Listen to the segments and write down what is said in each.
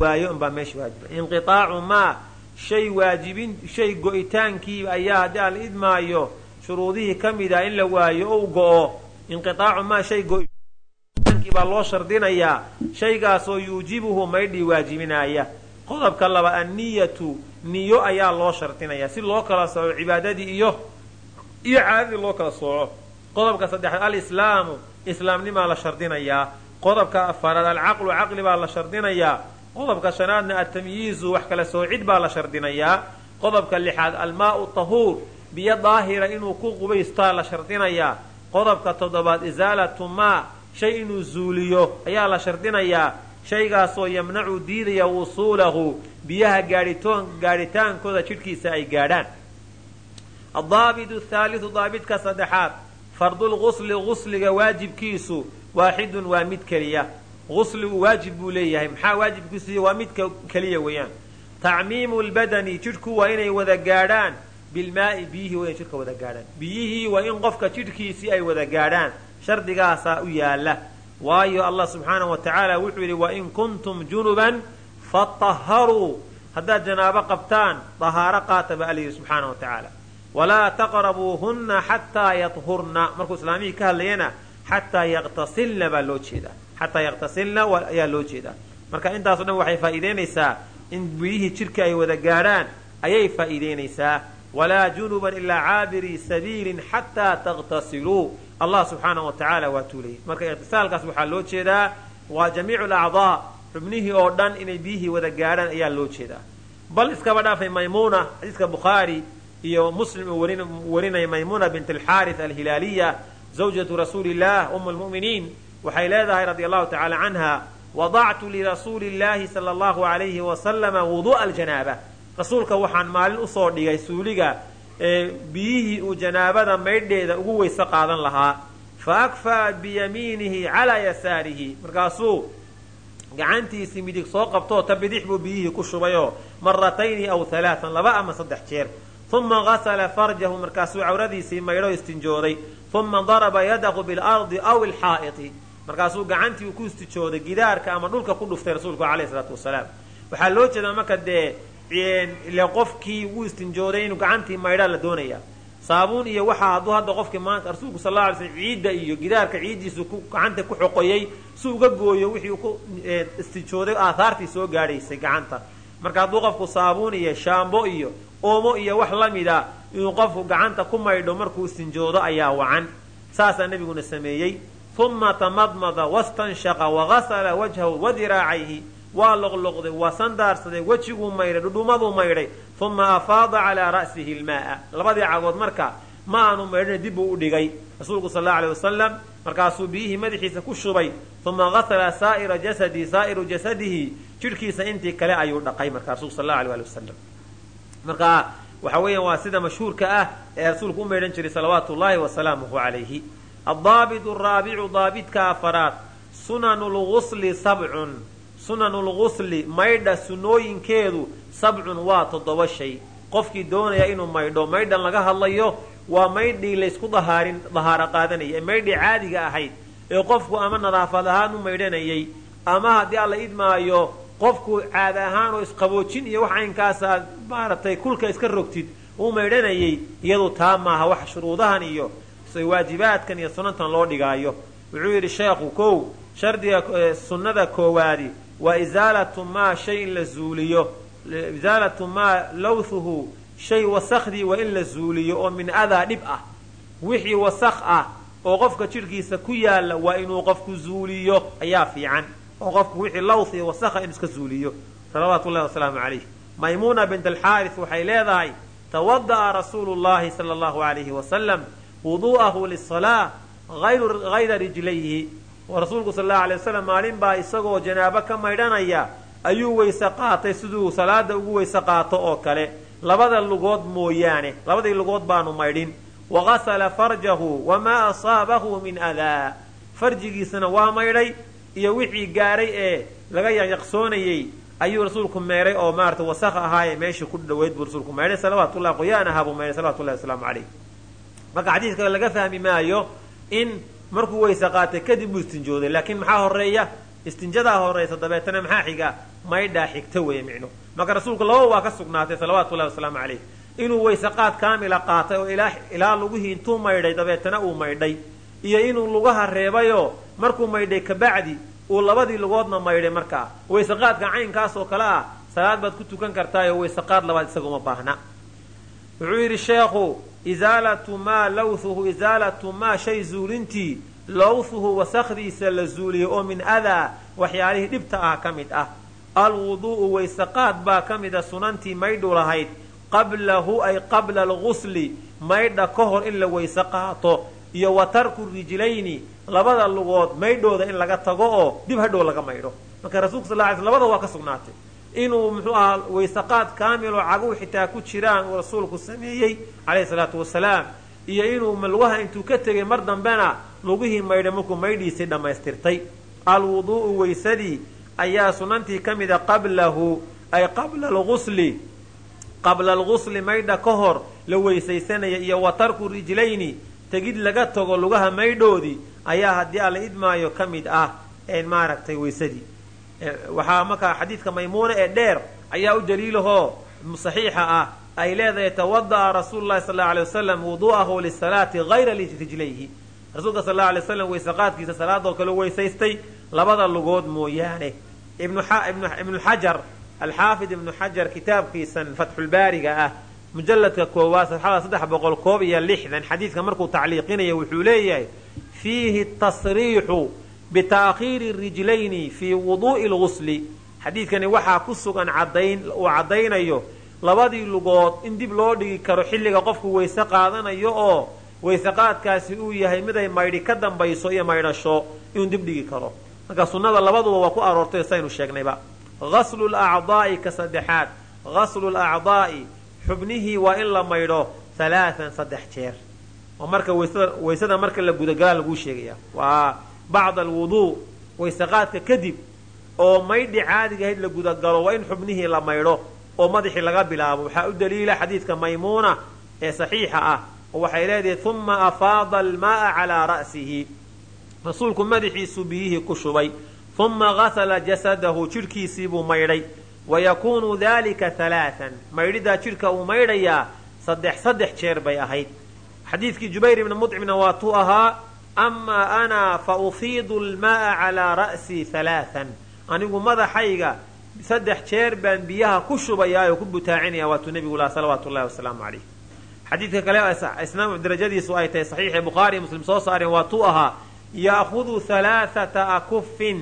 waayo unbaa meesha waajiba inqiaacu maa shay waajibin shay go'itaankii ayaa haddii aan la idmaayo shuruudihii ka mid ah in la waayo ou go'o. Inqiaacu maa shay go'itaankii baa loo shardinayaa shaygaasoo yuujibuhu maydhii waajibinaaya. Qodobka laba anniyatu niyo ayaa loo shardinayaa. Si loo kala sooco cibaadadii iyo iyo caadadii loo kala sooco. Qodobka saddexaad alislaamu islaamnimaa la shardinayaa. Qodobka afaraad alcaqlu caqli baa la shardinayaa qodobka shanaadna atamyiizu wax kala soocid baa la shardinayaa. Qodobka lixaad almaau tahuur. Biyo daahira inuu ku qubaystaa la shardinayaa. Qodobka toddobaad isaalatu maa. Shay inuu zuuliyo ayaa la shardinayaa. Shaygaasoo yamnacu diidaya wusuulahu. Biyaha gaadhitaankooda jidhkiisa ay gaadhaan. Adaabitu thaaliu daabidka saddexaad. Fardulgusli gusliga waajibkiisu. Waaxidun waa mid keliya gusligu waajib buu leeyahay maxaa waajibkiisu waa midka keliya weeyaan tacmiimu lbadani jidhku waa inay wada gaadhaan bilmaai biyihii waa inay jidhka wada gaadhaan biyihii waa in qofka jidhkiisii ay wada gaadhaan shardigaasaa u yaalla waayo allah subxaanahu wa tacaala wuxuu yidhi wain kuntum junuban fatahharuu haddaad janaabo qabtaan dahaaro qaata ba alla yidhi subxaana wa tacaala walaa taqrabuuhunna xataa yahurna markuu islaamihii ka hadlayana xataa yaqtasilna baa loo jeedaa xataa yaqtasilna ayaa loo jeedaa marka intaaso dhan waxay faa'iideynaysaa in biyihii jidhka ay wada gaadhaan ayay faa'iideynaysaa walaa junuban ilaa caabirii sabiilin xataa taqtasiluu allah subxaana wa tacaala waa tuulayay marka iqtisaalkaas waxaa loo jeedaa waa jamiicu alacdaa xubnihii oo dhan inay biyihii wada gaadhaan ayaa loo jeedaa bal iskaba dhaafay maymuuna xadiiska bukhaari iyo muslim uu warinaya maymuna bint alxaaris alhilaaliya zawjatu rasuuli illah um lmu'miniin waxay leedahay radia allahu tacala canha wadactu lirasuuli llahi sala allahu alayhi wasalama wudu'a aljanaaba. Rasuulka waxaan maalin u soo dhigay suuliga biyihii uu janaabada maydheeda ugu weyse qaadan lahaa. Fa akfaa biyamiinihi calaa yasaarihi. Markaasuu gacantiisii midig soo qabtoo ta bidix buu biyihii ku shubayoo maratayni aw halaaan laba ama saddex jeer. Uma gasala farjahu markaasuu cawradiisii maydho istinjooday. Uma daraba yadahu bilardi aw ilxaa'iti markaasuu gacantii ku istijooday gidaarka ama dhulka ku dhuftay rasuulku alayh salaatu wasalaam. Waxaa loo jeedaa marka dee ile qofkii wuu istinjooday inuu gacantii maydhaa la doonaya saabuun iyo waxaa hadduu hadda qofkii maanta rasuulku sal alay slm ciidda iyo gidaarka ciiddiisu gacanta ku xoqoyay si uga gooyo wixii ku istijooday aahaartii soo gaadhaysay gacanta. Marka hadduu qofku saabuun iyo shaambo iyo oomo iyo wax la mida inuu qofku gacanta ku maydho markuu istinjoodo ayaa wacan. Saasaa nebiguna sameeyey uma tamadmada wastanshaqa wagasala wajhahu wadiraacayhi waa loqloqday waa sandaarsaday wejiguu maydhay dhudhumaduu maydhay uma afaada calaa ra'sihi lmaaa labadii cagood marka ma aanu maydhina dib buu u dhigay. Rasuulku sal allau alay wasalam markaasuu biyihii madaxiisa ku shubay. uma gasala saa'ira jasadi saa'iru jasadihi jidhkiisa intii kale ayuu dhaqay marka rasulku sal allau alay wasalam marka waxa weeyaan waa sida mashhuurka ah ee rasuulku u maydhan jiray salawaatu ullaahi wasalaamuhu calayhi addaabit araabicu daabidka afaraad. Sunanu lgusli sabcun sunanu lgusli maydha sunooyinkeedu sabcun waa toddoba shay. Qofkii doonaya inuu maydho maydhan laga hadlayo waa maydhii laysku dahaarin dahaaro qaadanayay ee maydhii caadiga ahayd. Ee qofku ama nadaafad ahaan u maydhanayay ama haddii alla idmaayo qofku caada ahaan oo isqaboojin iyo wax caynkaasa maaragtay kulka iska rogtid uu maydhanayay iyadu taa maaha wax shuruudahan iyo waajibaadkan iyo sunantan loo dhigaayo. Wuxuu yidhi sheekhu kow shardiga sunnada koowaadi waa isaalatu maa shay la zuuliyo. Isaalatu maa lawthuhu shay wasakhdii waa in la zuuliyo oo min adaa dhib ah. Wixii wasakh ah oo qofka jidhkiisa ku yaalla waa inuu qofku zuuliyo. Ayaa fiican. Oo qofku wixii lawth iyo wasakha inuu iska zuuliyo. Salawaatu ullahi wasalaamu calayh. Maymuuna bint alxaaris waxay leedahay tawada'a rasuulu llahi sala allahu alayhi wasalam wudu'ahu lisalaa hayra rijlayhi. Oo rasuulku sal allahu alay wasalam maalin baa isagoo janaabo ka maydhanaya ayuu weyse qaatay siduu salaada ugu weyse qaato oo kale. Labada lugood mooyaane labadii lugood baanu maydhin. Wagasala farjahu wamaa asaabahu min adaa farjigiisana waa maydhay iyo wixii gaadhay ee laga yaqyaqsoonayey ayuu rasuulku meedhay oo maarata wasakh ahaaye meeshii ku dhaweyd buu rasuulku maydhay salawatullahi qoyaan ahaa buu maydhay salawatullahi wasalaamu calayh marka xadiiska laga fahmi maayo in markuu weyse qaatay kadib buu istinjooday. Laakiin maxaa horreeya istinjadaa horeysa dabeetana maxaa xiga? Maydhaa xigta weeye micno. Marka rasuulku laba waa ka sugnaatay salawaatu ullahi wasalaamu calayh. Inuu weyseqaad kaamila qaatay oo ilaa lugihii intuu maydhay dabeetana uu maydhay. Iyo inuu lugaha reebayoo markuu maydhay kabacdi uu labadii lugoodna maydhay markaa. Weyseqaadka caynkaas oo kale ah salaad baad ku tukan kartaayoo weyseqaad labaad isaguma baahna. Wuxuu yidhi sheekhu isaalatu maa lawthuhu isaalatu maa shay zuulintii lawthuhu wasakdiisa la zuuliyo oo min adaa waxyaalihii dhibta ah ka mid ah. Alwuduu'u weyseqaad baa ka mid a sunantii maydhu lahayd qablahu ay qabla algusli maydha ka hor in la weyse qaato iyo wa tarku rijlayni labada lugood maydhooda in laga tago oo dib hadhow laga maydho. Marka rasulka sal ly sl labada waa ka sugnaatay inuu muxuu ahaa weyseqaad kaamiloo caguhu xitaa ku jiraan uu rasuulku sameeyey calayhi salaatu wasalaam iyo inuu lugaha intuu ka tegay mar dambena lugihii maydhay markuu maydhiisii dhammaystirtay. Alwuduu'u weysadii ayaa sunantii ka mida qablahu ay qabla algusli qabla algusli maydha ka hor la weysaysanaya iyo wa tarku rijlayni tegid laga tago lugaha maydhoodii ayaa haddii alla idmaayo ka mid ah maaragtay weysadii waxaa markaa xadiidka maymuuna ee dheer ayaa u daliilahoo saxiixa ah. Ay leedahay tawada'a rasuulu lahi sal alay wasalam wudu'ahu lisalaati hayra rijlayhi rasuulka sal alay waslam weyseqaadkiisa salaadoo kale weysaystay labada lugood mooyaane. Ibnu xajar alxaafid ibnu xajar kitaabkiisan fatxulbaariga ah mujalladka koowaad safxada saddex boqol koob iyo lixdan xadiidka markuu tacliiqinaya wuxuu leeyahay fiihi tasriixu bita'khiiri rijlayni fii wuduu'i lgusli xadiidkani waxaa ku sugan cadayn uu caddaynayo labadii lugood in dib loo dhigi karo xilliga qofku weyse qaadanayo oo weyseqaadkaasi uu yahay miday maydhi ka dambayso iyo maydhasho inuu dib dhigi karo marka sunnada labaduba waa ku aroortay saynu sheegnayba gaslu lacdaa'i ka saddexaad gaslu lacdaa'i xubnihii waa in la maydho halaaan saddex jeer oo marka weysada marka la gudagalaa laguu sheegaya waa bacd alwuduu weyseqaadka kadib oo maydhi caadiga ahayd la gudagalo waa in xubnihii la maydho oo madaxii laga bilaabo. Waxaa u daliila xadiidka maymuuna ee saxiixa ah oo waxay leedahay uma afaada almaaa calaa ra'sihi. Rasuulku madaxiisuu biyihii ku shubay. Uma gasala jasadahu jidhkiisii buu maydhay. Wayakuunu dalika halaaan maydhidaa jidhka uu maydhayaa saddex saddex jeer bay ahayd. Xadiidkii jubayr ibni mudcimna waatuu ahaa amaa ana fa ufiidu almaaa calaa ra'sii halaaan anigu madaxayga saddex jeer baan biyaha ku shubayaa oo ku butaacinaya waatuu nebigu laha salawaatu llahi wasalaamu calayh xadiidka kale isna darajadiisu ay tahay saxiixi bukhaariy muslim soo saareen waatuu ahaa ya'hudu halaaata akufin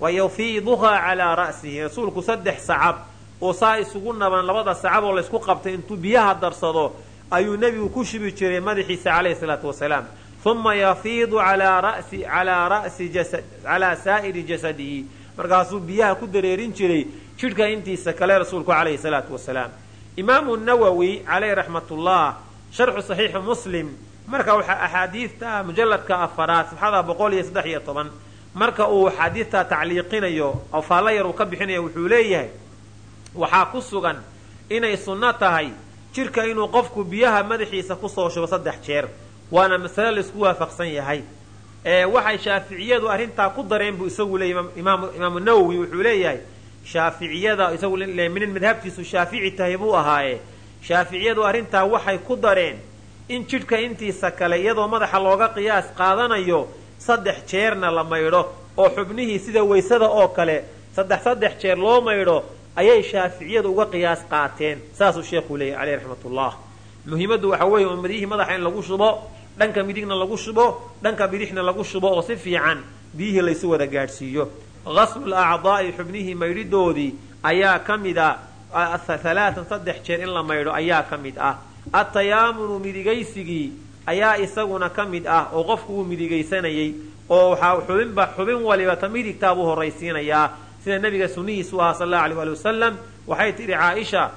wa yufiiduhaa calaa ra'sihi rasuulku saddex sacab oo saa isugu naban labada sacab oo laysku qabtay intuu biyaha darsado ayuu nebigu ku shubi jiray madaxiisa calayhi salaatu wasalaam uma yafiidu calaa saa'iri jasadihi markaasuu biyaha ku dareerin jiray jidhka intiisa kale rasuulku calayhi salaatu wasalaam imaamu nawowi caleyh raxmatullah sharxu saxiixi muslim marka waxaa axaadiidta mujalladka afaraad safxada boqol iyo saddex iyo toban marka uu axaadiidta tacliiqinayo oo faallo yar uu ka bixinayo wuxuu leeyahay waxaa ku sugan inay sunno tahay jidhka inuu qofku biyaha madaxiisa ku soo shubo saddex jeer waana masale la isku waafaqsan yahay. Waxay shaaficiyadu arrintaa ku dareen buu isagu leeyay imaamu nawowi wuxuu leeyahay shaaficiyada isagu minin madhabtiisu shaafici tahay buu ahaaye. Shaaficiyadu arrintaa waxay ku dareen in jidhka intiisa kale iyadoo madaxa looga qiyaas qaadanayo saddex jeerna la maydho oo xubnihii sida weysada oo kale saddex saddex jeer loo maydho ayay shaaficiyadu uga qiyaas qaateen saasuu sheekhu leeyahy caleyh raxmatullah. Muhiimaddu waxa weeye umadihii madaxa in lagu shubo dhanka midigna lagu shubo dhanka bidixna lagu shubo oo si fiican biyihii laysu wada gaadhsiiyo. Gaslul acdaa'i xubnihii maydhidoodii ayaa ka mid a halaatan saddex jeer in la maydho ayaa ka mid ah. Atayaamunu midigaysigii ayaa isaguna ka mid ah oo qofku uu midigaysanayay oo waxaa xubinba xubin waliba ta midigtaa buu horraysiinayaa. Sida nabiga sunnihiisu ahaa sal allahu alay ali wasalam waxay tidhi caaisha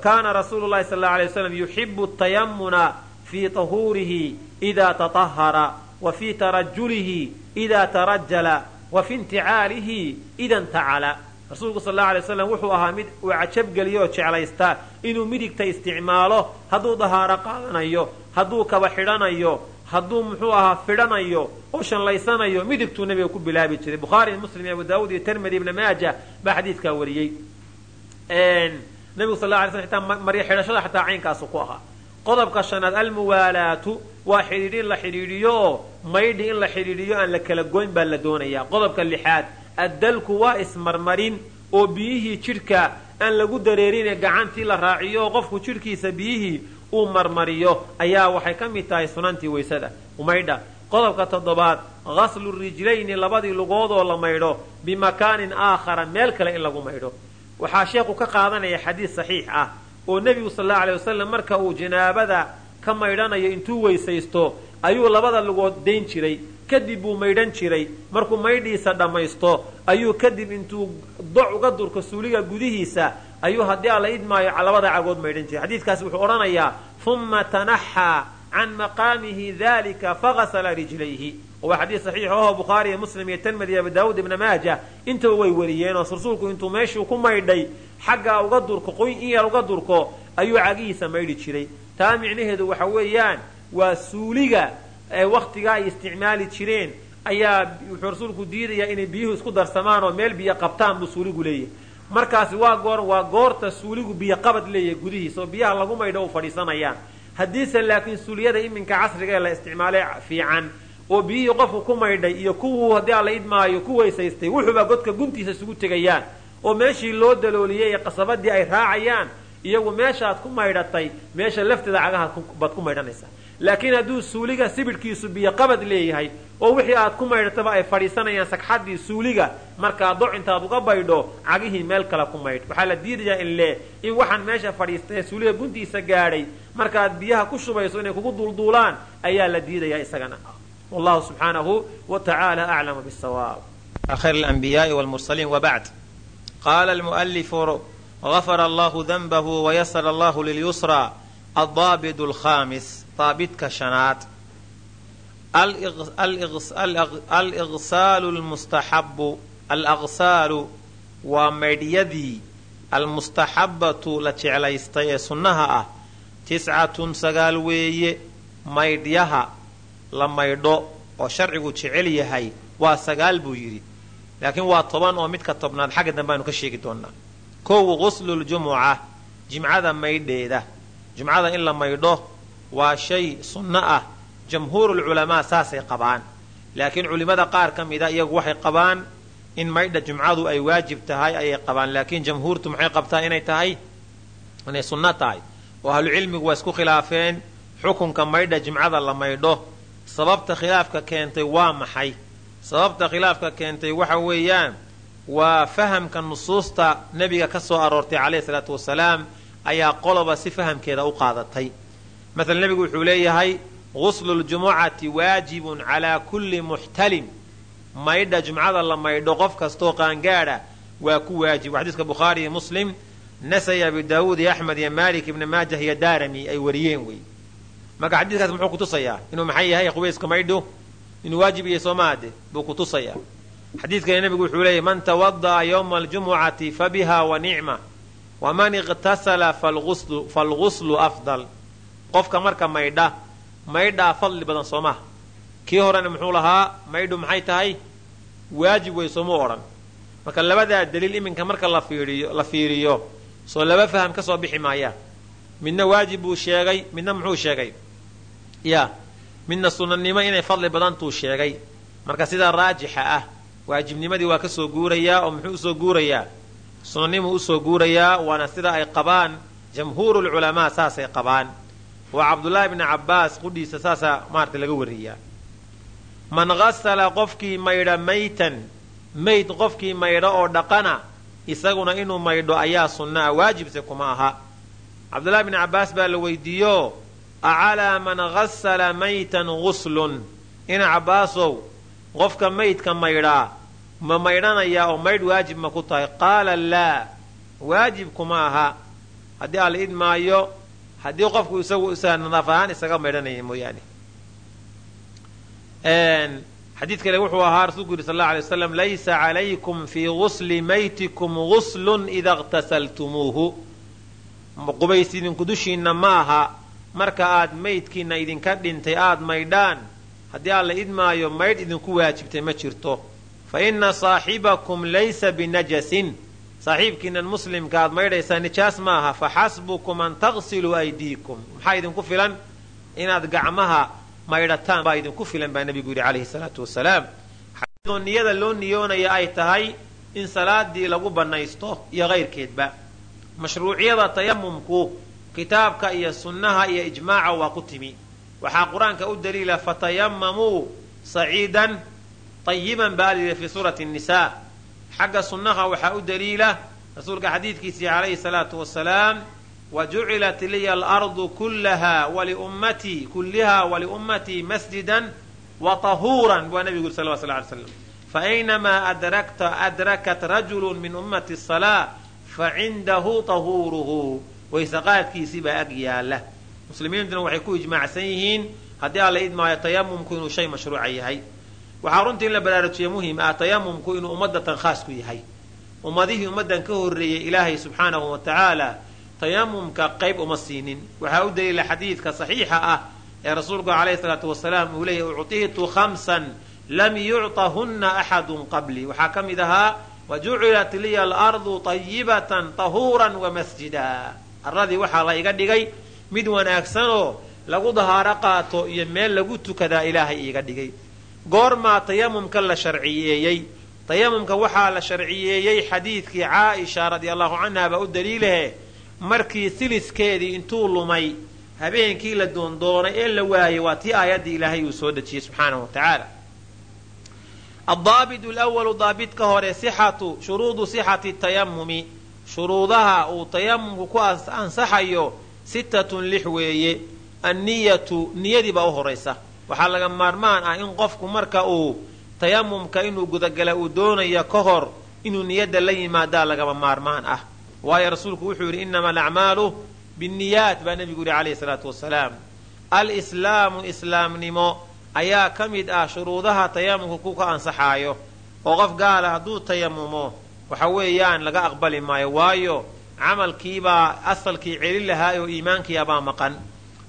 kaana rasuulu llahi sal allau alay wasalam yuxibu tayamuna fii tahuurihi idaa tatahara wa fii tarajulihi idaa tarajala wa fi inticaalihi ida intacala rasuulku sal allau alay waslam wuxuu ahaa mid uu cajabgeliyo oo jeclaysta inuu midigta isticmaalo hadduu dahaaro qaadanayo hadduu kaba xidhanayo hadduu muxuu ahaa fidhanayo oo shanlaysanayo midigtuu nabiga ku bilaabi jiray bukhaari muslim iyo abu daawud iyo tirmidi ibna maaja baa xadiidkaa wariyey nabigu sal la alay sl taa marya xidhashada xataa caynkaasu ku ahaa qodobka shanaad almuwaalaatu waa xidhiidhi in la xidhiidhiyo oo maydhi in la xidhiidhiyo aan la kala goyn baa la doonayaa. Qodobka lixaad addalku waa ismarmarin oo biyihii jidhka aan lagu dareerine gacantii la raaciyo oo qofku jidhkiisa biyihii uu marmariyo. Ayaa waxay ka mid tahay sunantii waysada maydha qodobka toddobaad ghaslu rijlayni labadii lugoodoo la maydho bimakaanin aakhara meel kale in lagu maydho. Waxaa sheekhu ka qaadanaya xadiis saxiix ah oo nebigu sal allau alay wasalam marka uu janaabada ka maydhanayo intuu weysaysto ayuu labada lugood dayn jiray. Kadib buu maydhan jiray. Markuu maydhiisa dhammaysto ayuu kadib intuu doc uga durko suuliga gudihiisa ayuu haddii alla idmaayo labada cagood maydhan jiray. Xadiidkaasi wuxuu odhanayaa uma tanaxaa can maqaamihi dalika fagasala rijlayhi waa xadiis saxiix oho bukhaari iyo muslim iyo tirmidi iyo abu daawuud ibna maaja intaba way wariyeenoo rasuulku intuu meeshuu ku maydhay xaggaa uga durko qoyn in uga durko ayuu cagihiisa maydhi jiray taa micnaheedu waxa weeyaan waa suuliga ee wakhtigaa ay isticmaali jireen ayaa wuxuu rasuulku diidayaa inay biyuhu isku darsamaan oo meel biyo qabtaan buu suuligu leeyahay markaasi waa goor waa goorta suuligu biyo qabad leeyahay gudihiisa oo biyaha lagu maydho u fadhiisanayaan haddiise laakiin suuliyada iminka casriga ee la isticmaalay fiican oo biyihii qofku ku maydhay iyo kuwuu haddii alla idmaayo ku weysaystay wuxuuba godka guntiisa isugu tegayaan. oo meeshii loo dalooliyey ee qasabadii ay raacayaan iyagu meeshaaad ku maydhatay meesha lafteeda cagaha baad ku maydhanaysaa. laakiin hadduu suuliga sibidhkiisu biyo qabad leeyahay oo wixii aad ku maydhataba ay fadhiisanayaan sagxaddii suuliga markaa doc intaad uga baydho cagihii meel kale ku maydh. waxaa la diidayaa in lee in waxaan meesha fadhiistay suuliga guntiisa gaadhay markaad biyaha ku shubayso inay kugu duulduulaan ayaa la diidayaa isagana wallahu subxaanahu wa tacaala aclamu bisawaab خير الأنبياء والمرسلين وبعد قال المؤلف غفر الله ذنبه ويسر الله لليسرى الضابط الخامس ضابط كشنات الإغسال المستحب الأغسال ومديدي المستحبة لتعليستي سنها la maydho oo sharcigu jecel yahay waa sagaal buu yidhi. Laakiin waa toban oo midka tobnaad xagga dambeaanu ka sheegi doonaa kow gusluljumuca jimcada maydheeda. Jumcada in la maydho waa shay sunno ah. Jamhuurulculamaa saasay qabaan. Laakiin culimmada qaar ka mida iyagu waxay qabaan in maydha jumcadu ay waajib tahay ayay qabaan. Laakiin jamhuurtu maxay qabtaa inay tahay? Inay sunno tahay. Oo ahlucilmigu waa isku khilaafeen. Xukunka maydha jimcada la maydho sababta khilaafka keentay waa maxay? Sababta khilaafka keentay waxa weeyaan waa fahamka nusuusta nebiga ka soo aroortay calayhi salaatu wasalaam ayaa qoloba si fahamkeeda u qaadatay. Maala nebigu wuxuu leeyahay guslu ljumucati waajibun calaa kulli muxtalim. Maydha jumcada la maydho qof kastoo qaangaadha waa ku waajib. Xadiiska bukhaari iyo muslim nasay abi daawuud iyo axmed iyo maalik ibni maajah iyo daarami ay wariyeen wey marka xadiiskaas muxuu kutusayaa inuu maxay yahay qubayska maydho inuu waajib yahay soomaade buu ku tusayaa xadiidkani nebigu wuxuu leeyahy man tawada'a yowma aljumucati fabiha wa nicma waman iqtasala falguslu afdal. Qofka marka maydha maydhaa fadli badan soo maha kii horena muxuu lahaa maydhu maxay tahay? Waajib wey soomuu odhan. Marka labadaa daliil iminka marka la fiiriyo soo laba faham ka soo bixi maayaan midna waajib buu sheegay midna muxuu sheegay ya midna sunanimo inay fadli badantuu sheegay. Marka sidaa raajixa ah waajibnimadii waa ka soo guurayaa oo muxuu u soo guurayaa? Sunanimuu u soo guurayaa waana sida ay qabaan jamhuurulculamaa saasay qabaan. Waa cabdullaahi bni cabbaas qudhiisa saasaa maarata laga wariyaa man qasala qofkii maydha maytan mayd qofkii maydha oo dhaqana isaguna inuu maydho ayaa sunna ah waajibse kuma aha. Cabdullahi bni cabbaas baa la weydiiyo acalaa man qasala maytan guslun ina cabbaasow qofka maydka maydhaa ma maydhanayaa oo maydh waajib ma ku tahay qaala laa waajib kuma aha haddii alla idmaayo haddii qofku isagu nadaaf ahaan isaga maydhanaya mooyaane xadiid kale wuxuu ahaa rasuulku yidhi sal alla alay laysa calaykum fii gusli maytikum guslun ida iqtasaltumuuhu qubays idinku dushiinna ma aha marka aad maydkiinna idinka dhintay aad maydhaan haddii alla idmaayo maydh idinku waajibtay ma jirto. Fa inna saaxibakum laysa binajasin. Saaxiibkiinan muslimka aad maydhaysaa nijaas maaha fa xasbukum an taqsiluu aydiikum. Maxaa idinku filan? Inaad gacmaha maydhataan baa idinku filan baa nebigu yidhi calayhi salaatu wasalaam. Xadoo niyada loo niyoonaya ay tahay in salaadii lagu bannaysto iyo kayrkeedba mashruuciyada tayamumku kitaabka iyo sunnaha iyo ijmaaca waa ku timi. Waxaa qur'aanka u daliila fatayamamuu saciidan ayiban baa layidhi fii suurati nisa xagga sunnaha waxaa u daliila rasuulka xadiidkiisii calayhi salaatu wasalaam wa jucilat liya alardu kullaha waliummatii kulliha waliummatii masjidan wa tahuuran waa nabigu yuri sal sl ly slam faaynamaa adrakat rajulu min ummati salaa facindahu tahuuruhu waysaqaadkiisii baa ag yaalla muslimiintuna waxay ku ijmaacsan yihiin haddii alla idmaayo tayamumku inuu shay mashruuca yahay. Waxaa runtii in la baraarujiye muhiim ah tayamumku inuu ummadatan khaas ku yahay. Ummadihii ummaddan ka horreeyey ilaahay subxaanahu wa tacaala tayamumka qayb uma siinin. Waxaa u daliila xadiidka saxiixa ah ee rasuulku calayhi salaatu wasalaam uu leeyahy uctiitu khamsan lam yucطahunna axadun qablii waxaa ka mid ahaa wajucilat liya alardu طayibatan tahuuran wamasjida arradii waxaa la iga dhigay mid wanaagsanoo lagu dahaaro qaato iyo meel lagu tukadaa ilaahay iiga dhigay. Goormaa tayamumka la sharciyeeyey. Tayamumka waxaa la sharciyeeyey xadiidkii caaisha radia allahu canha baa u daliilahe markii siliskeedii intuu lumay habeenkii la doondoonay ee la waayey waa tii aayaddii ilaahay uu soo dejiyey subxaanahu wa tacaala. Addaabit lwalu daabidka hore sixatu shuruudu sixati tayamumi shuruudaha uu tayamumku ku ansaxayo sittatun lix weeye. Anniyatu niyadiibaa u horaysa waxaa laga maarmaan ah in qofku marka uu tayamumka inuu gudagala uu doonayo ka hor inuu niyadda la yimaadaa lagama maarmaan ah. Waayo rasuulku wuxuu yidhi innama alacmaalu binniyaat baa nebigu yidhi calayhi salaatu wasalaam alislaamu islaamnimo ayaa ka mid ah shuruudaha tayamumka ku ka ansaxaayo. Oo qof gaala hadduu tayamumo waxa weeyaan laga aqbali maayo. Waayo camalkiibaa asalkii celin lahaa oo iimaankiibaa maqan.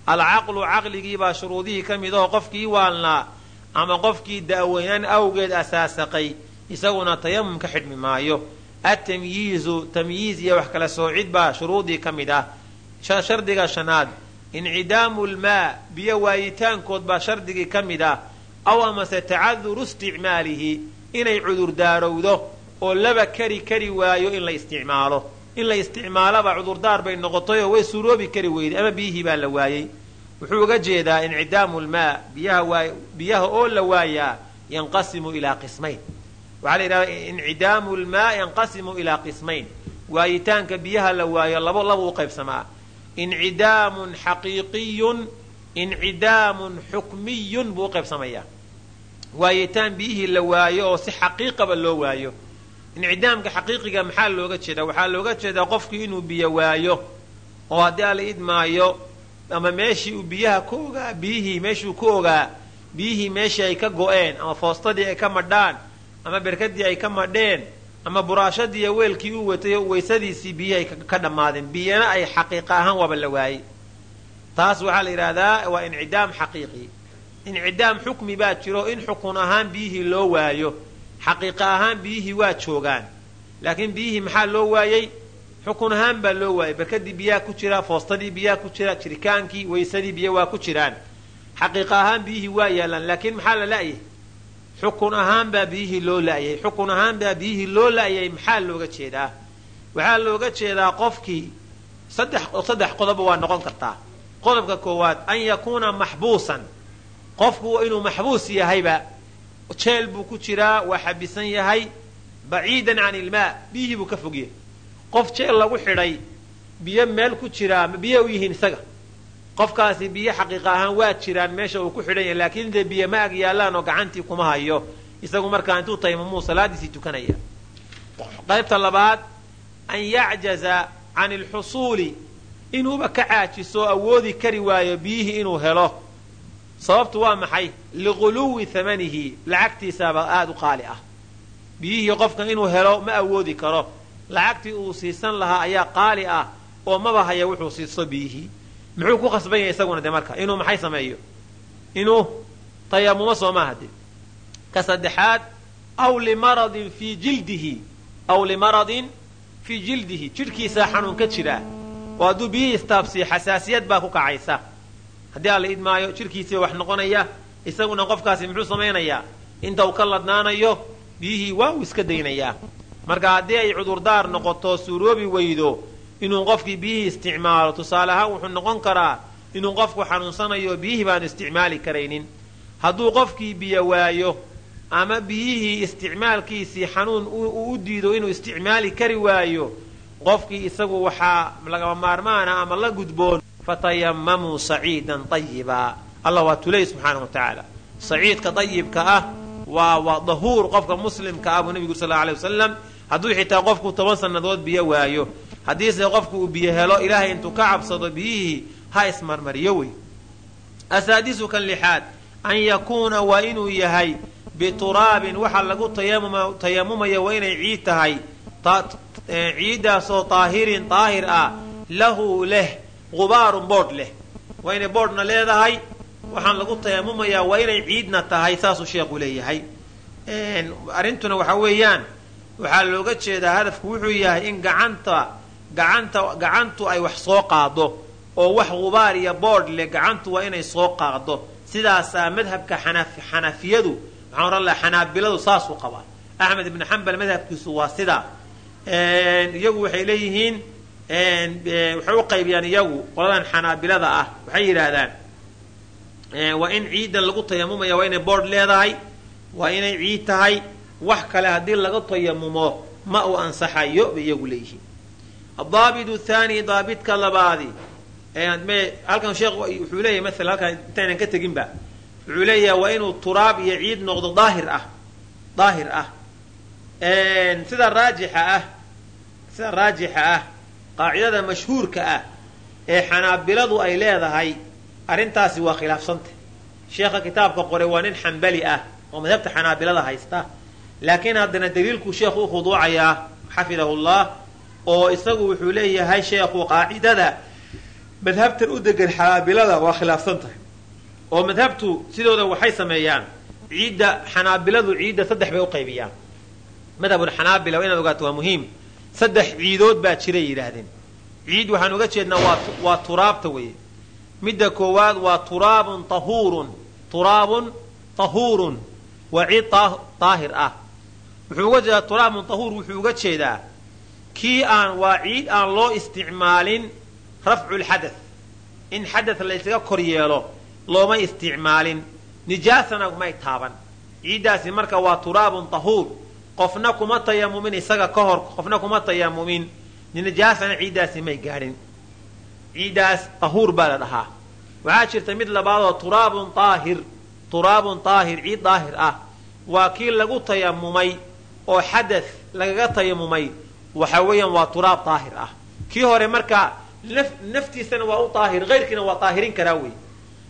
Alcaqlu caqligiibaa shuruudihii ka mid oo qofkii waalnaa ama qofkii da'weynaan awgeed asaasaqay isaguna tayamum ka xidhmi maayo. Atamyiizu tamyiiz iyo wax kala soocid baa shuruudii ka mid ah. Shardiga shanaad incidaamu lmaa biyo waayitaankood baa shardigii ka mid ah. Aw amase tacaduru isticmaalihi inay cudurdaarowdo oo laba kari kari waayo in la isticmaalo. In la isticmaalaba cudurdaar bay noqotay oo way suroobi kari weyday ama biyihii baa la waayey. Wuxuu uga jeedaa incidaamu lmaa biyaha oo la waayaa yanqasimu ilaa qismayn. Waxaa la yidhahdaa incidaamu lmaa yanqasimu ilaa qismayn. Waayitaanka biyaha la waayo labo laba u qaybsamaa. Incidaamun xaqiiqiyun incidaamun xukmiyun buu u qaybsamayaa waayitaan biyihii la waayo oo si xaqiiqaba loo waayo incidaamka xaqiiqiga maxaa looga jeedaa? Waxaa looga jeedaa qofkii inuu biyo waayo oo haddii ala idmaayo ama meeshii uu biyaha ku ogaa biyihii meeshuu ku ogaa biyihii meeshii ay ka go'een ama foostadii ay ka madhaan ama berkadii ay ka madheen ama buraashadii iyo weelkii u watay oo waysadiisii biyihii ay ka dhammaadeen. Biyana ay xaqiiqa ahaan waaba la waayey taas waxaa la yidhaahdaa waa incidaam xaqiiqi. Incidaam xukmi baa jiro in xukun ahaan biyihii loo waayo xaqiiqa ahaan biyihii waa joogaan. Laakiin biyihii maxaa loo waayey? Xukun ahaan baa loo waayey. Berkadii biyaha ku jira foostadii biyaha ku jira jirikaankii waysadii biya waa ku jiraan. Xaqiiqa ahaan biyihii waa yaalaan laakiin maxaa la la'yahay xukun ahaan baa biyihii loo la'yay xukun ahaan baa biyihii loo la'yay maxaa looga jeedaa? Waxaa looga jeedaa qofkii saddex qodoba waa noqon kartaa. Qodobka koowaad an yakuuna maxbuusan. Qofku inuu maxbuus yahayba jeel buu ku jiraa waa xabisan yahay baciidan can ilmaa biyihii buu ka fog qof jeel lagu xidhay biyo meel ku jiraa ma biyo u yihiin isaga. Qofkaasi biyo xaqiiqa ahaan waa jiraan meesha uu ku xidhan yahay laakiin dee biyo ma ag yaallaan oo gacantii kuma hayo. Isagu markaa intuu taymamuu salaadiisii tukanaya. Qaybta labaad an yacjaza can alxusuuli inuuba ka caajiso awoodi kari waayo biyihii inuu helo sababtu waa maxay? Liquluwi hamanihi lacagtiisaaba aada u qaali ah. Biyihii qofka inuu helo ma awoodi karo. Lacagtii uu siisan lahaa ayaa qaali ah oo maba haya wuxuu siisto biyihii. Muxuu ku khasban yahay isaguna de marka? Inuu maxay sameeyo? Inuu tayamumo soo maaha de ka saddexaad aw limaradin fii jildihi. Aw limaradin fii jildihi. Jidhkiisaa xanuun ka jiraa oo hadduu biyihii istaabsiyo xasaasiyad baa ku kacaysa haddii aan la idmaayo jidhkiisii wax noqonaya isaguna qofkaasi muxuu samaynayaa inta uu ka ladnaanayo biyihii waa uu iska daynayaa marka haddii ay cudurdaar noqoto suuroobi weydo inuu qofkii biyihii isticmaalo tusaale ahaan wuxuu noqon karaa inuu qofku xanuunsanayo biyihii baanu isticmaali karaynin. Hadduu qofkii biyo waayo ama biyihii isticmaalkiisii xanuun uu u diido inuu isticmaali kari waayo qofkii isagu waxaa lagaba maarmaana ama la gudboon fatayamamuu saciidan ayibaa allah waa tuley subxaanahu wa tacaala saciidka dayibka ah waa waa dahuur qofka muslimka ah buu nebigu sal alay wasalam hadduu xitaa qofku toban sannadood biyo waayo haddiise qofku uu biyo helo ilaahay intuu ka cabsado biyihii ha ismarmariyo wey asaadisu kan lixaad an yakuuna waa inuu yahay bituraabin waxa lagu tayamumaya waa inay ciid tahay ciiddaasoo daahirin daahir ah lahu leh gubaarun boodh leh. Waa inay boodhna leedahay. Waxaan lagu tayamumayaa waa inay ciidna tahay saasuu sheekhu leeyahay. Arrintuna waxa weeyaan waxaa looga jeedaa hadafku wuxuu yahay in gacanta gacanta gacantu ay wax soo qaado oo wax gubaar iyo boodh leh gacantu waa inay soo qaado sidaasaa madhabka xanafiyadu waxaan ohan laha xanaabiladu saasuu qabaa. Axmed ibnu xambal madhabkiisu waa sidaa. Iyagu waxay leeyihiin waxay u qaybiyaan iyagu qoladan xanaabilada ah. Waxay yidhaahdaan waa in ciidan lagu tayamumaya waa inay boodh leedahay waa inay ciid tahay. Wax kale haddii laga tayamumo ma uu ansaxayo bay iyagu leeyihiin. Adaabitu thani daabidka labaadi. Halkan sheekh wuxuu leeyahay maala halkan intaynan ka teginba. Wuxuu leeyahay waa inuu turaab iyo ciid noqdo daahir ah daahir ah. Sida raajixa ah sida raajixa ah qaacidada mashhuurka ah ee xanaabiladu ay leedahay arrintaasi waa khilaafsanta sheekha kitaabka qoray waa nin xambali ah oo madhabta xanaabilada haysta. Laakiin haddana daliilkuu sheekhu u khuduucayaa xafidahu llah oo isagu wuxuu leeyahay sheekhu qaacidada madhabtan u degan xanaabilada waa khilaafsan tahay oo madhabtu sidooda waxay sameeyaan ciidda xanaabiladu ciidda saddex bay u qaybiyaan. Madhabulxanaabila waa inaad ogaato waa muhiim saddex ciidood baa jiray yidhaahdeen. ciid waxaan uga jeednaa waa turaabta weeye. Midda koowaad waa turaabun tahuurun turaabun tahuurun. Waa ciid daahir ah. Wuxuu uga jeedaa turaabun tahuur wuxuu uga jeedaa kii aan waa ciid aan loo isticmaalin rafcu lxadath in xadath laysaga kor yeelo looma isticmaalin. Nijaasana may taaban. Ciiddaasi marka waa turaabun tahuur qofna kuma tayamumin isaga ka hor qofna kuma tayamumin nijaasana ciiddaasi may gaadhin. Ciiddaas tahuur baa la dhahaa. Waxaa jirta mid labaadoo turaabun aahir turaabun daahir ciid daahir ah. Waa kii lagu tayamumay oo xadath lagaga tayamumay waxa weeyaan waa turaab daahir ah. Kii hore marka naftiisana waa u daahir hayrkiina waa daahirin karaa wey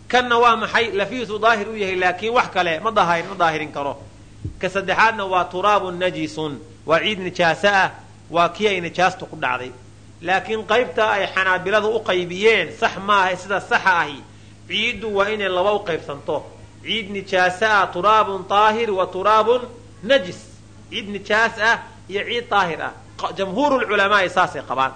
kanna waa maxay lafiisu daahir u yahay laakiin wax kale ma ma daahirin karo ka saddexaadna waa turaabun najisun waa ciid nijaaso ah waa kii ay nijaasta ku dhacday. Laakiin qaybta ay xanaabiladu u qaybiyeen sax maaha sida saxa ahi ciiddu waa inay laba u qaybsanto. Ciid nijaasa ah turaabun daahir wa turaabun najis. Ciid nijaas ah iyo ciid daahir ah. Jamhuuru lculamaai saasay qabaan.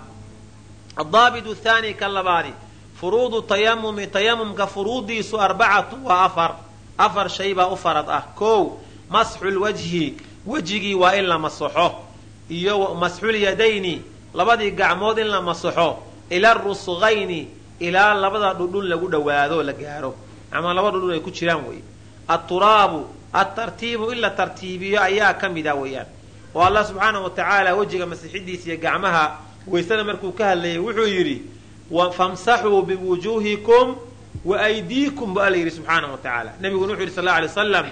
Adaabitu thaani ka labaadi furuudu tayamumi tayamumka furuudiisu arbacatu waa afar. Afar shay baa u farad ah. Kow masxulwajhi wejigii waa in la masaxo iyo masxulyadayni labadii gacmood in la masaxo ila rusqayni ilaa labada dhudhun lagu dhowaado la gaaro. Ama laba dhudhun ay ku jiraan wey aturaabu atartiibu in la tartiibiyo ayaa ka mid a weeyaan. Oo allah subxaana wa tacaala wejiga masixidiisa iyo gacmaha waysada markuu ka hadlayay wuxuu yidhi famsaxuu biwujuuhikum wa aydiikum bu alla yidhi subxaana wa tacaala. Nebiguna wuxu yidhi sal alay waslam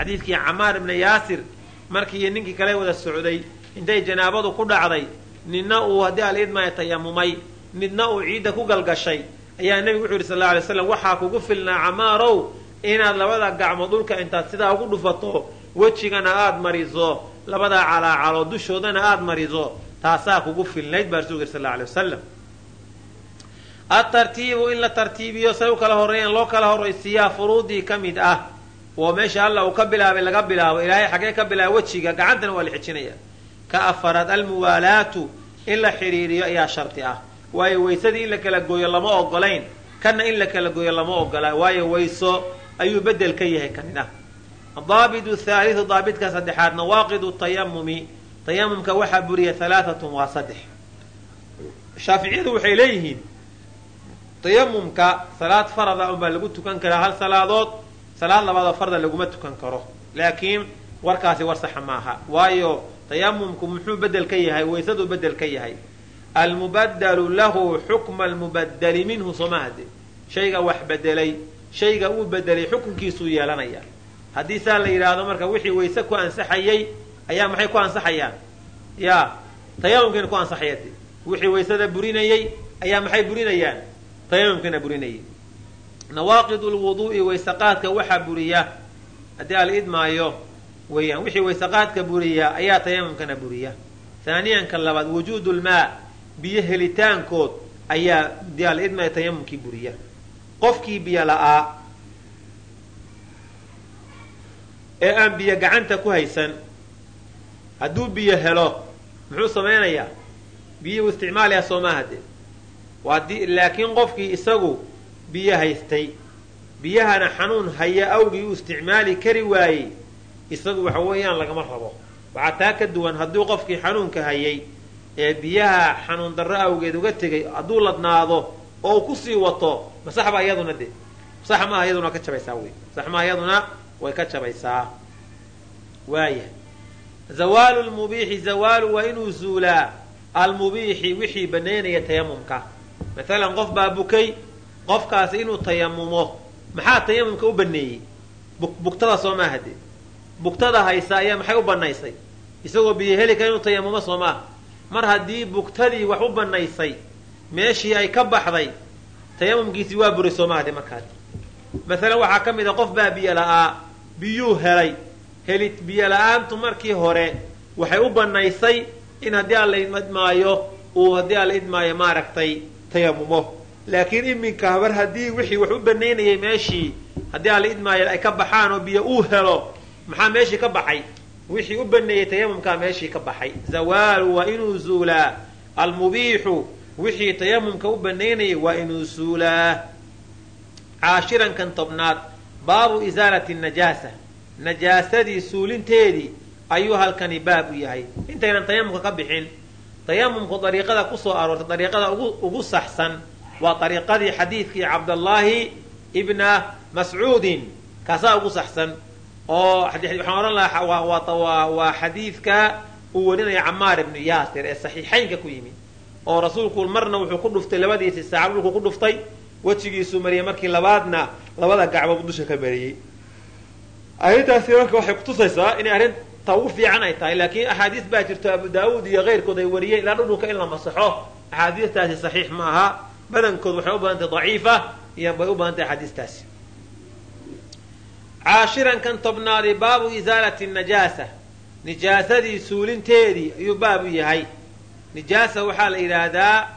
xadiidkii camaar ibna yaasir markii ninkii kale wada socday intay janaabadu ku dhacday nina uu haddii alidmaya tayamumay midna uu ciidda ku galgashay ayaa nebigu wuxu yidhi sal alay slam waxaa kugu filnaa camaarow inaad labada gacmood dhulka intaad sidaa ugu dhufato wejigana aada mariso labadaa calaacalo dushoodana aada mariso taasaa kugu filnayd baa rasulka sal alay wasalam atartiibu in la tartiibiyo say u kala horreeyaan loo kala horraysiiyaa furuudii ka mid ah oo meesha alla uu ka bilaabay laga bilaabo ilaahay xaggee ka bilaaba wejiga gacantana waa la xijinaya. Ka afaraad almuwaalaatu in la xidhiiriyo ayaa sharti ah. Waayo waysadii in la kala gooyo lama ogolayn kana in la kala gooyo lama ogola waayo wayso ayuu bedel ka yahay kanin ah. Daabidu thaaliu daabidka saddexaad nawaaqidu tayamumi tayamumka waxaa buriya halaaatun waa saddex. Shaaficiyadu waxay leeyihiin tayamumka salaad farada unbaa lagu tukan karaa hal salaadood salaad labaadoo farda laguma tukan karo. Laakiin warkaasi war saxa maaha. Waayo tayamumku muxuu bedel ka yahay? Waysaduu bedel ka yahay. Almubadalu lahu xukma almubadali minhu soomahade shayga wax bedelay shayga uu bedelay xukunkiisuu yeelanaya. Haddii saa la yidhaahdo marka wixii wayse ku ansaxayay ayaa maxay ku ansaxayaan? Ya tayamumkiina ku ansaxaya de wixii waysada burinayey ayaa maxay burinayaan? Tayamumkiina burinayay nawaaqid lwuduu'i waysaqaadka waxaa buriya haddii ala idmaayo weeyaan wixii waysaqaadka buriya ayaa tayamumkana buriya. Haaniyanka labaad wujuudu lmaa biyo helitaankood ayaa dii ala idmaayo tayamumkii buriya. Qofkii biyo la'aa ee aan biyo gacanta ku haysan hadduu biyo helo muxuu samaynayaa? Biyihii u isticmaalayaa soo maaha dee waadi laakiin qofkii isagu biyo haystay. Biyahana xanuun haya awgii uu isticmaali kari waayey. Isagu waxa weeyaan lagama rabo. Waxaa taa ka duwan hadduu qofkii xanuunka hayay ee biyaha xanuun darro awgeed uga tegay hadduu ladnaado oo uu ku sii wato masaxba iyaduna de sax maaha iyaduna ka jabaysaa wey sax maaha iyaduna way ka jabaysaa. Waaya zawaalu lmubiixi zawaalu waa inuu zuulaa. Almubiixi wixii banaynaya tayamumka. Maalan qof baa bukay qofkaasi inuu tayamumo maxaa tayamumka u baneeyey bugtada soo maaha de bugtada haysa ayaa maxay u banaysay isagoo biyo heli kara inuu tayamumo soo maaha mar haddii bugtadii wax u banaysay meeshii ay ka baxday tayamumkiisii waa buray soo maaha de markaas. Maalan waxaa ka mid a qof baa biyo la'aa biyuu helay. Heli biyo la'aantu markii hore waxay u banaysay in haddii aan la uu haddii aan idmaayo maaragtay tayamumo laakiin iminka habar haddii wixii wax u banaynayay meeshii haddii idmaayo ay ka baxaan oo biyo uu helo maxaa meeshii ka baxay? Wixii u baneeyey tayamumkaa meeshii ka baxay. Zawaalu waa inuu zuulaa. Almubiixu wixii tayamumka u banaynayay waa inuu zuulaa. Caashirankan tobnaad baabu isaalati najaasa. Najaasadii suulinteedii ayuu halkani baab u yahay. Intaynan tayamumka ka bixin tayamumku dariiqada ku soo aroortay dariiqada ugu saxsan waa dariiqadii xadiidkii cabdallaahi ibna mascuudin kaasaa ugu saxsan oo waxaan odhan lahaa waa xadiidka uu warinaya camaar ibnu yaasir ee saxiixaynka ku yimid oo rasuulku marna wuxuu ku dhuftay labadiisii saaca dhulku ku dhuftay wejigiisuu mariyay markii labaadna labada gacbood dusha ka mariyey arrintaasi marka waxay kutusaysaa inay arrinta ugu fiican ay tahay laakiin axaadiis baa jirto abu daawuud iyo keyrkood ay wariyeen ilaa dhudhunka in la masaxo. Axaadiistaasi saxiix ma aha badankood waxay u badantay daciifa iyo bay u badantay axaadiistaasi caashirankan tobnaadi baabu isaalati najaasa. Nijaasadii suulinteedii ayuu baab u yahay. Nijaasa waxaa la yidhaahdaa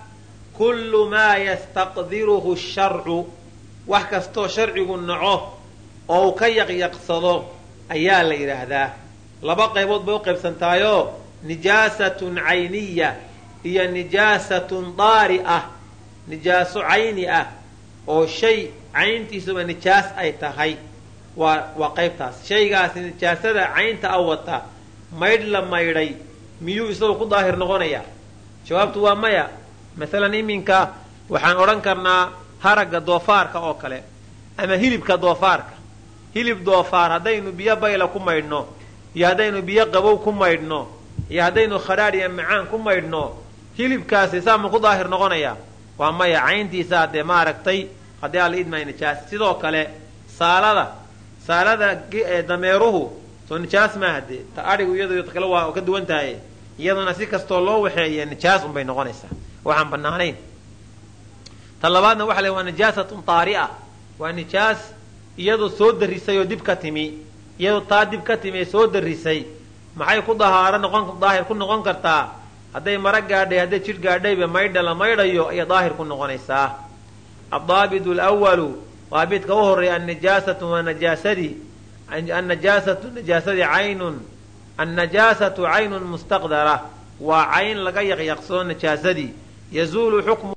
kullu maa yastaqdiruhu sharcu. Wax kastoo sharcigu naco oo uu ka yaqyaqsado ayaa la yidhaahdaa. Laba qaybood bay u qaybsantaayoo nijaasatun cayniya iyo nijaasatun daari ah nijaaso cayni ah oo shay cayntiisuba nijaas ay tahay. Waa waa qaybtaas. Shaygaasi nijaasada caynta a wata maydh la maydhay miyuu isagoo ku daahir noqonayaa jawaabtu waa maya. Masalan iminka waxaan odhan karnaa haragga doofaarka oo kale ama hilibka doofaarka. Hilib doofaar haddaynu biyo bayla ku maydhno iyo haddaynu biyo qabow ku maydhno iyo haddaynu khadhaadh iyo macaan ku maydhno hilibkaasi saa ma ku daahir noqonayaa waa maya cayntiisaa dee maaragtay haddii alla idmay nijaas. Sidoo kale saalada saalada dameeruhu soo nijaas maaha dee ta adhigu iyadu kale waa ka duwan tahay iyaduna si kastoo loo waxeeya nijaas unbay noqonaysaa. Waxaan banaanayn ta labaadna waxa la waa nijaasatun taari'a. Waa nijaas iyadoo soo darisay oo dib ka timi iyadoo taa dib ka timi ee soo darisay maxay ku dahaaro noqon daahir ku noqon kartaa hadday mara gaadhay hadday jidh gaadhayba maydha la maydhayo ayay daahir ku noqonaysaa addaabit lwalu daabidka u horreeya annijaasatu waa najaasadii annajaasatu najaasadii caynun. Annajaasatu caynun mustaqdara. Waa cayn laga yaqyaqsado najaasadii yazuulu xukmu